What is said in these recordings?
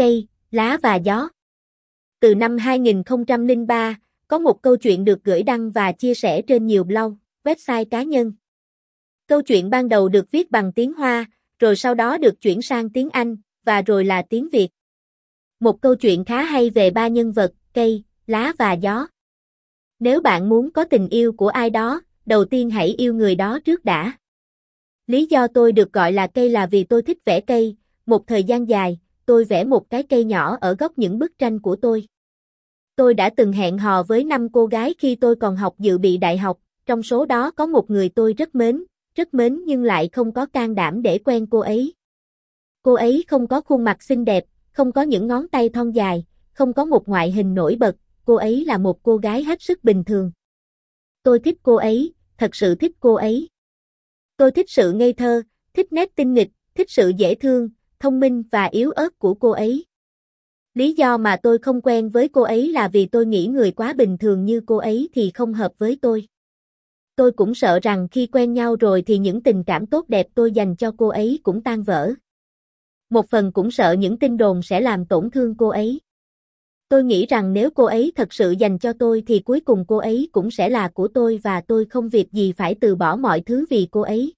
cây, lá và gió. Từ năm 2003, có một câu chuyện được gửi đăng và chia sẻ trên nhiều blog, website cá nhân. Câu chuyện ban đầu được viết bằng tiếng Hoa, rồi sau đó được chuyển sang tiếng Anh, và rồi là tiếng Việt. Một câu chuyện khá hay về ba nhân vật, cây, lá và gió. Nếu bạn muốn có tình yêu của ai đó, đầu tiên hãy yêu người đó trước đã. Lý do tôi được gọi là cây là vì tôi thích vẽ cây, một thời gian dài, tôi vẽ một cái cây nhỏ ở góc những bức tranh của tôi. Tôi đã từng hẹn hò với năm cô gái khi tôi còn học dự bị đại học, trong số đó có một người tôi rất mến, rất mến nhưng lại không có can đảm để quen cô ấy. Cô ấy không có khuôn mặt xinh đẹp, không có những ngón tay thon dài, không có một ngoại hình nổi bật, cô ấy là một cô gái hết sức bình thường. Tôi thích cô ấy, thật sự thích cô ấy. Tôi thích sự ngây thơ, thích nét tinh nghịch, thích sự dễ thương, thông minh và yếu ớt của cô ấy. Lý do mà tôi không quen với cô ấy là vì tôi nghĩ người quá bình thường như cô ấy thì không hợp với tôi. Tôi cũng sợ rằng khi quen nhau rồi thì những tình cảm tốt đẹp tôi dành cho cô ấy cũng tan vỡ. Một phần cũng sợ những tin đồn sẽ làm tổn thương cô ấy. Tôi nghĩ rằng nếu cô ấy thật sự dành cho tôi thì cuối cùng cô ấy cũng sẽ là của tôi và tôi không việc gì phải từ bỏ mọi thứ vì cô ấy.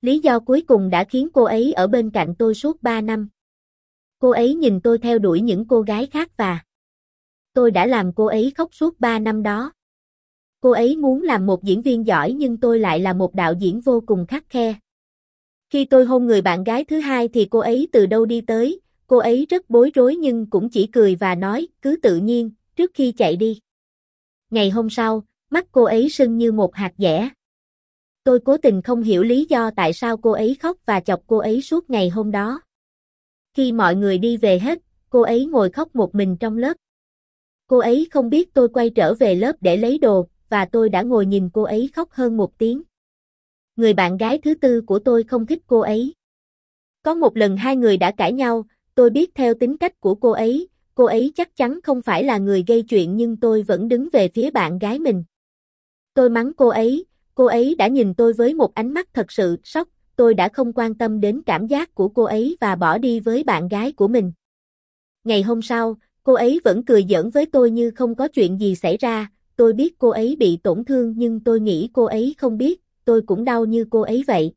Lý do cuối cùng đã khiến cô ấy ở bên cạnh tôi suốt 3 năm. Cô ấy nhìn tôi theo đuổi những cô gái khác và tôi đã làm cô ấy khóc suốt 3 năm đó. Cô ấy muốn làm một diễn viên giỏi nhưng tôi lại là một đạo diễn vô cùng khắc khe. Khi tôi hôn người bạn gái thứ hai thì cô ấy từ đâu đi tới, cô ấy rất bối rối nhưng cũng chỉ cười và nói, cứ tự nhiên, trước khi chạy đi. Ngày hôm sau, mắt cô ấy sưng như một hạt dẻ. Tôi cố tình không hiểu lý do tại sao cô ấy khóc và chọc cô ấy suốt ngày hôm đó. Khi mọi người đi về hết, cô ấy ngồi khóc một mình trong lớp. Cô ấy không biết tôi quay trở về lớp để lấy đồ, và tôi đã ngồi nhìn cô ấy khóc hơn một tiếng. Người bạn gái thứ tư của tôi không thích cô ấy. Có một lần hai người đã cãi nhau, tôi biết theo tính cách của cô ấy, cô ấy chắc chắn không phải là người gây chuyện nhưng tôi vẫn đứng về phía bạn gái mình. Tôi mắng cô ấy, cô ấy đã nhìn tôi với một ánh mắt thật sự sốc, tôi đã không quan tâm đến cảm giác của cô ấy và bỏ đi với bạn gái của mình. Ngày hôm sau, cô ấy vẫn cười giỡn với tôi như không có chuyện gì xảy ra, tôi biết cô ấy bị tổn thương nhưng tôi nghĩ cô ấy không biết, tôi cũng đau như cô ấy vậy.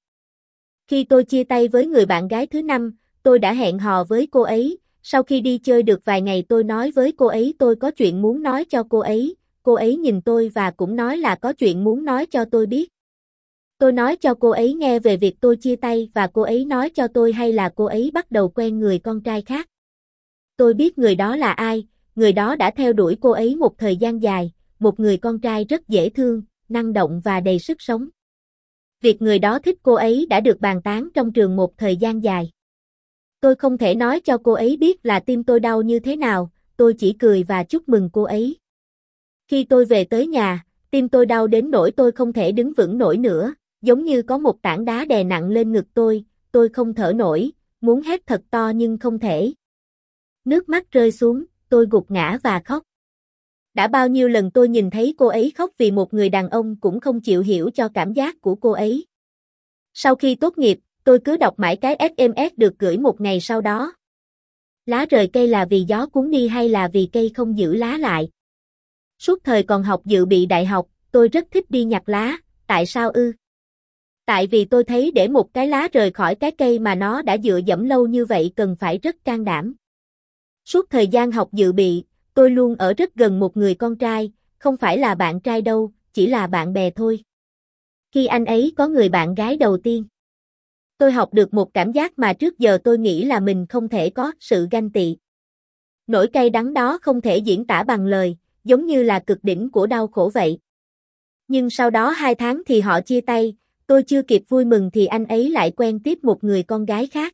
Khi tôi chia tay với người bạn gái thứ năm, tôi đã hẹn hò với cô ấy, sau khi đi chơi được vài ngày tôi nói với cô ấy tôi có chuyện muốn nói cho cô ấy, cô ấy nhìn tôi và cũng nói là có chuyện muốn nói cho tôi biết. Tôi nói cho cô ấy nghe về việc tôi chia tay và cô ấy nói cho tôi hay là cô ấy bắt đầu quen người con trai khác. Tôi biết người đó là ai, người đó đã theo đuổi cô ấy một thời gian dài, một người con trai rất dễ thương, năng động và đầy sức sống. Việc người đó thích cô ấy đã được bàn tán trong trường một thời gian dài. Tôi không thể nói cho cô ấy biết là tim tôi đau như thế nào, tôi chỉ cười và chúc mừng cô ấy. Khi tôi về tới nhà, tim tôi đau đến nỗi tôi không thể đứng vững nổi nữa, giống như có một tảng đá đè nặng lên ngực tôi, tôi không thở nổi, muốn hét thật to nhưng không thể. Nước mắt rơi xuống, tôi gục ngã và khóc. Đã bao nhiêu lần tôi nhìn thấy cô ấy khóc vì một người đàn ông cũng không chịu hiểu cho cảm giác của cô ấy. Sau khi tốt nghiệp, tôi cứ đọc mãi cái SMS được gửi một ngày sau đó. Lá rời cây là vì gió cuốn đi hay là vì cây không giữ lá lại? Suốt thời còn học dự bị đại học, tôi rất thích đi nhặt lá, tại sao ư? Tại vì tôi thấy để một cái lá rời khỏi cái cây mà nó đã dựa dẫm lâu như vậy cần phải rất can đảm. Suốt thời gian học dự bị, tôi luôn ở rất gần một người con trai, không phải là bạn trai đâu, chỉ là bạn bè thôi. Khi anh ấy có người bạn gái đầu tiên, tôi học được một cảm giác mà trước giờ tôi nghĩ là mình không thể có, sự ganh tị. Nỗi cay đắng đó không thể diễn tả bằng lời, giống như là cực đỉnh của đau khổ vậy. Nhưng sau đó hai tháng thì họ chia tay, tôi chưa kịp vui mừng thì anh ấy lại quen tiếp một người con gái khác.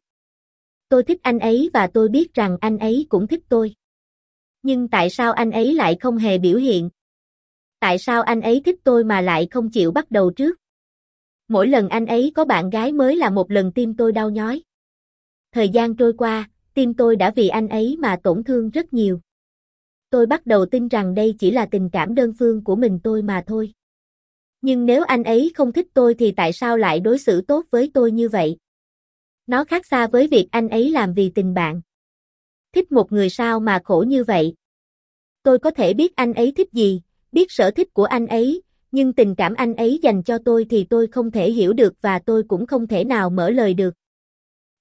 Tôi thích anh ấy và tôi biết rằng anh ấy cũng thích tôi. Nhưng tại sao anh ấy lại không hề biểu hiện? Tại sao anh ấy thích tôi mà lại không chịu bắt đầu trước? Mỗi lần anh ấy có bạn gái mới là một lần tim tôi đau nhói. Thời gian trôi qua, tim tôi đã vì anh ấy mà tổn thương rất nhiều. Tôi bắt đầu tin rằng đây chỉ là tình cảm đơn phương của mình tôi mà thôi. Nhưng nếu anh ấy không thích tôi thì tại sao lại đối xử tốt với tôi như vậy? Nó khác xa với việc anh ấy làm vì tình bạn thích một người sao mà khổ như vậy. Tôi có thể biết anh ấy thích gì, biết sở thích của anh ấy, nhưng tình cảm anh ấy dành cho tôi thì tôi không thể hiểu được và tôi cũng không thể nào mở lời được.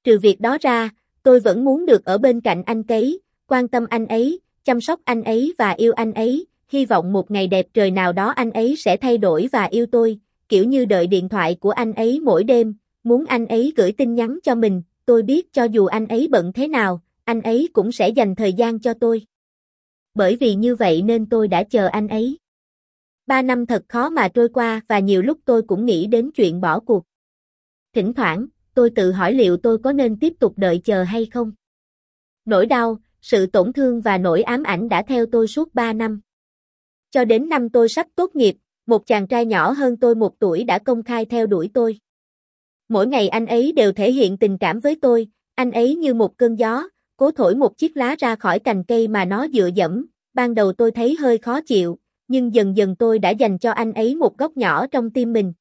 Trừ việc đó ra, tôi vẫn muốn được ở bên cạnh anh ấy, quan tâm anh ấy, chăm sóc anh ấy và yêu anh ấy, hy vọng một ngày đẹp trời nào đó anh ấy sẽ thay đổi và yêu tôi, kiểu như đợi điện thoại của anh ấy mỗi đêm, muốn anh ấy gửi tin nhắn cho mình, tôi biết cho dù anh ấy bận thế nào, anh ấy cũng sẽ dành thời gian cho tôi. Bởi vì như vậy nên tôi đã chờ anh ấy. Ba năm thật khó mà trôi qua và nhiều lúc tôi cũng nghĩ đến chuyện bỏ cuộc. Thỉnh thoảng, tôi tự hỏi liệu tôi có nên tiếp tục đợi chờ hay không. Nỗi đau, sự tổn thương và nỗi ám ảnh đã theo tôi suốt ba năm. Cho đến năm tôi sắp tốt nghiệp, một chàng trai nhỏ hơn tôi một tuổi đã công khai theo đuổi tôi. Mỗi ngày anh ấy đều thể hiện tình cảm với tôi, anh ấy như một cơn gió, cố thổi một chiếc lá ra khỏi cành cây mà nó dựa dẫm, ban đầu tôi thấy hơi khó chịu, nhưng dần dần tôi đã dành cho anh ấy một góc nhỏ trong tim mình.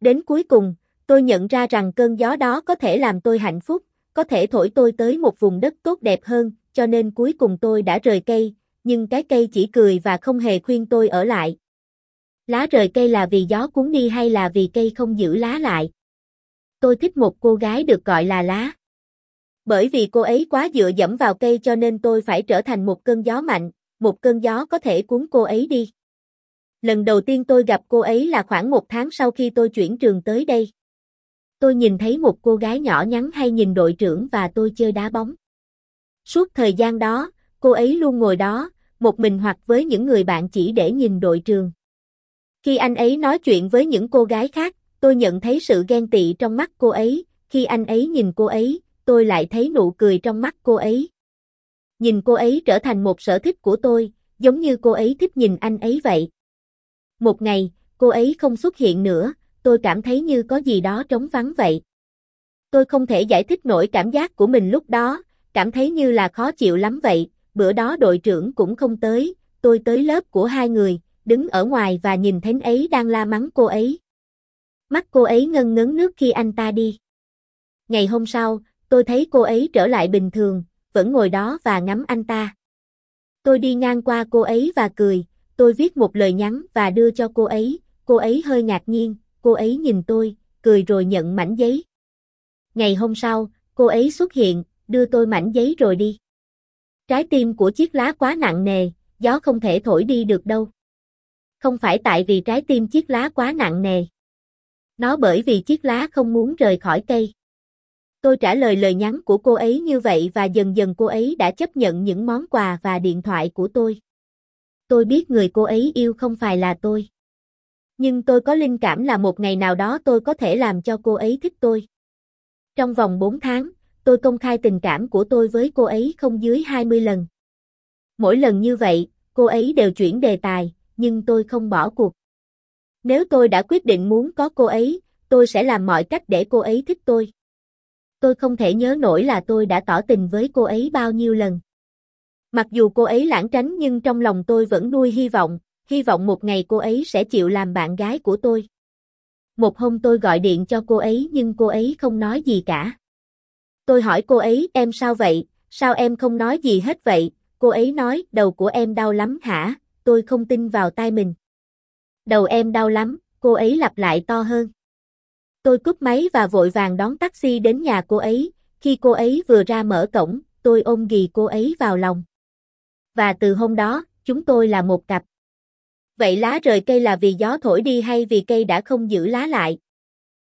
Đến cuối cùng, tôi nhận ra rằng cơn gió đó có thể làm tôi hạnh phúc, có thể thổi tôi tới một vùng đất tốt đẹp hơn, cho nên cuối cùng tôi đã rời cây, nhưng cái cây chỉ cười và không hề khuyên tôi ở lại. Lá rời cây là vì gió cuốn đi hay là vì cây không giữ lá lại? Tôi thích một cô gái được gọi là lá. Bởi vì cô ấy quá dựa dẫm vào cây cho nên tôi phải trở thành một cơn gió mạnh, một cơn gió có thể cuốn cô ấy đi. Lần đầu tiên tôi gặp cô ấy là khoảng một tháng sau khi tôi chuyển trường tới đây. Tôi nhìn thấy một cô gái nhỏ nhắn hay nhìn đội trưởng và tôi chơi đá bóng. Suốt thời gian đó, cô ấy luôn ngồi đó, một mình hoặc với những người bạn chỉ để nhìn đội trường. Khi anh ấy nói chuyện với những cô gái khác, tôi nhận thấy sự ghen tị trong mắt cô ấy, khi anh ấy nhìn cô ấy, tôi lại thấy nụ cười trong mắt cô ấy. Nhìn cô ấy trở thành một sở thích của tôi, giống như cô ấy thích nhìn anh ấy vậy. Một ngày, cô ấy không xuất hiện nữa, tôi cảm thấy như có gì đó trống vắng vậy. Tôi không thể giải thích nổi cảm giác của mình lúc đó, cảm thấy như là khó chịu lắm vậy, bữa đó đội trưởng cũng không tới, tôi tới lớp của hai người, đứng ở ngoài và nhìn thấy ấy đang la mắng cô ấy. Mắt cô ấy ngân ngấn nước khi anh ta đi. Ngày hôm sau, tôi thấy cô ấy trở lại bình thường, vẫn ngồi đó và ngắm anh ta. Tôi đi ngang qua cô ấy và cười, tôi viết một lời nhắn và đưa cho cô ấy, cô ấy hơi ngạc nhiên, cô ấy nhìn tôi, cười rồi nhận mảnh giấy. Ngày hôm sau, cô ấy xuất hiện, đưa tôi mảnh giấy rồi đi. Trái tim của chiếc lá quá nặng nề, gió không thể thổi đi được đâu. Không phải tại vì trái tim chiếc lá quá nặng nề. Nó bởi vì chiếc lá không muốn rời khỏi cây. Tôi trả lời lời nhắn của cô ấy như vậy và dần dần cô ấy đã chấp nhận những món quà và điện thoại của tôi. Tôi biết người cô ấy yêu không phải là tôi. Nhưng tôi có linh cảm là một ngày nào đó tôi có thể làm cho cô ấy thích tôi. Trong vòng 4 tháng, tôi công khai tình cảm của tôi với cô ấy không dưới 20 lần. Mỗi lần như vậy, cô ấy đều chuyển đề tài, nhưng tôi không bỏ cuộc. Nếu tôi đã quyết định muốn có cô ấy, tôi sẽ làm mọi cách để cô ấy thích tôi. Tôi không thể nhớ nổi là tôi đã tỏ tình với cô ấy bao nhiêu lần. Mặc dù cô ấy lãng tránh nhưng trong lòng tôi vẫn nuôi hy vọng, hy vọng một ngày cô ấy sẽ chịu làm bạn gái của tôi. Một hôm tôi gọi điện cho cô ấy nhưng cô ấy không nói gì cả. Tôi hỏi cô ấy em sao vậy, sao em không nói gì hết vậy, cô ấy nói đầu của em đau lắm hả, tôi không tin vào tai mình. Đầu em đau lắm, cô ấy lặp lại to hơn. Tôi cúp máy và vội vàng đón taxi đến nhà cô ấy, khi cô ấy vừa ra mở cổng, tôi ôm ghì cô ấy vào lòng. Và từ hôm đó, chúng tôi là một cặp. Vậy lá rời cây là vì gió thổi đi hay vì cây đã không giữ lá lại?